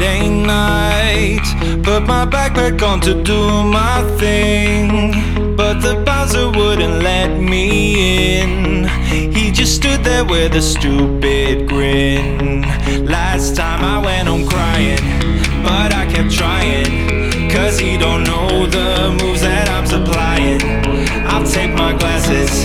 Friday night, put my backpack on to do my thing. But the bouncer wouldn't let me in. He just stood there with a stupid grin. Last time I went home crying, but I kept trying. Cause he don't know the moves that I'm supplying. I'll take my glasses,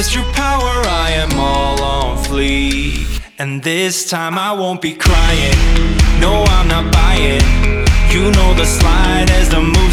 Mr. Power, I am all on fleek. And this time I won't be crying. No, I'm not buying. You know the slide as the moves